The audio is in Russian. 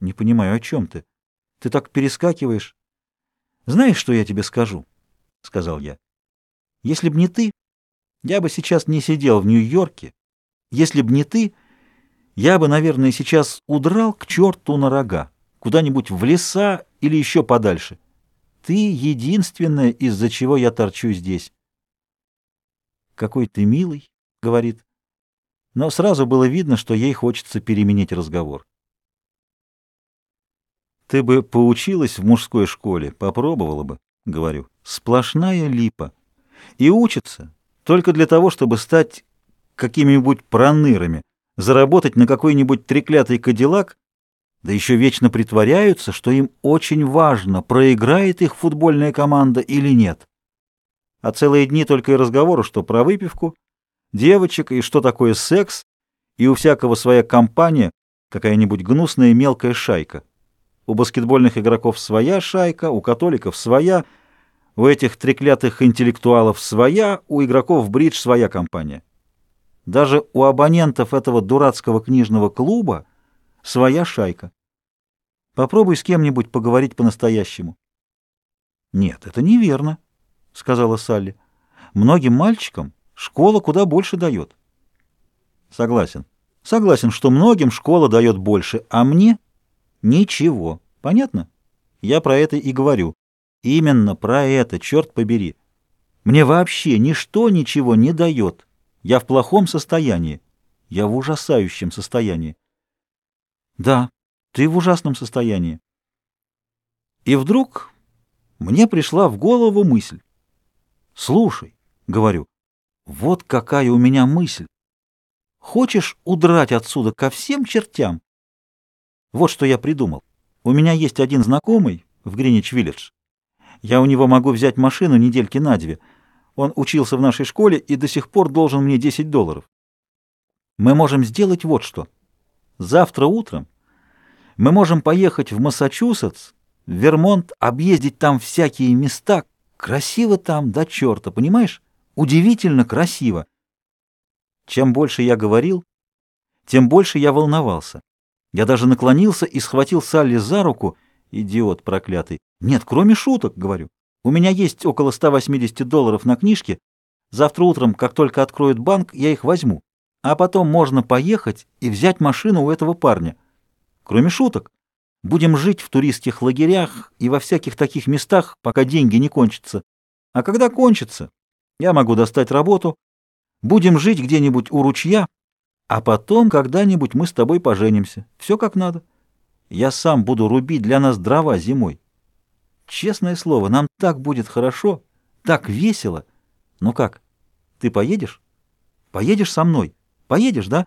Не понимаю, о чем ты? Ты так перескакиваешь. Знаешь, что я тебе скажу? — сказал я. Если б не ты, я бы сейчас не сидел в Нью-Йорке. Если б не ты, я бы, наверное, сейчас удрал к черту на рога, куда-нибудь в леса или еще подальше. Ты единственная, из-за чего я торчу здесь. «Какой ты милый», — говорит. Но сразу было видно, что ей хочется переменить разговор. «Ты бы поучилась в мужской школе, попробовала бы», — говорю. «Сплошная липа. И учится только для того, чтобы стать какими-нибудь пронырами, заработать на какой-нибудь треклятый кадиллак, да еще вечно притворяются, что им очень важно, проиграет их футбольная команда или нет. А целые дни только и разговору, что про выпивку, девочек и что такое секс, и у всякого своя компания, какая-нибудь гнусная мелкая шайка. У баскетбольных игроков своя шайка, у католиков своя, у этих треклятых интеллектуалов своя, у игроков бридж своя компания. Даже у абонентов этого дурацкого книжного клуба своя шайка. Попробуй с кем-нибудь поговорить по-настоящему. Нет, это неверно, сказала Салли. Многим мальчикам школа куда больше дает. Согласен. Согласен, что многим школа дает больше, а мне Ничего. Понятно? Я про это и говорю. Именно про это, черт побери. Мне вообще ничто ничего не дает. Я в плохом состоянии. Я в ужасающем состоянии. Да, ты в ужасном состоянии. И вдруг мне пришла в голову мысль. Слушай, говорю, вот какая у меня мысль. Хочешь удрать отсюда ко всем чертям? Вот что я придумал. У меня есть один знакомый в Гринич-Виллидж. Я у него могу взять машину недельки на две. Он учился в нашей школе и до сих пор должен мне 10 долларов. Мы можем сделать вот что. Завтра утром мы можем поехать в Массачусетс, в Вермонт, объездить там всякие места. Красиво там до черта, понимаешь? Удивительно красиво. Чем больше я говорил, тем больше я волновался. Я даже наклонился и схватил Салли за руку. Идиот проклятый. Нет, кроме шуток, говорю. У меня есть около 180 долларов на книжке. Завтра утром, как только откроют банк, я их возьму. А потом можно поехать и взять машину у этого парня. Кроме шуток. Будем жить в туристских лагерях и во всяких таких местах, пока деньги не кончатся. А когда кончатся, я могу достать работу. Будем жить где-нибудь у ручья, а потом когда-нибудь мы с тобой поженимся. Все как надо. Я сам буду рубить для нас дрова зимой. Честное слово, нам так будет хорошо, так весело. Ну как, ты поедешь? Поедешь со мной? Поедешь, да?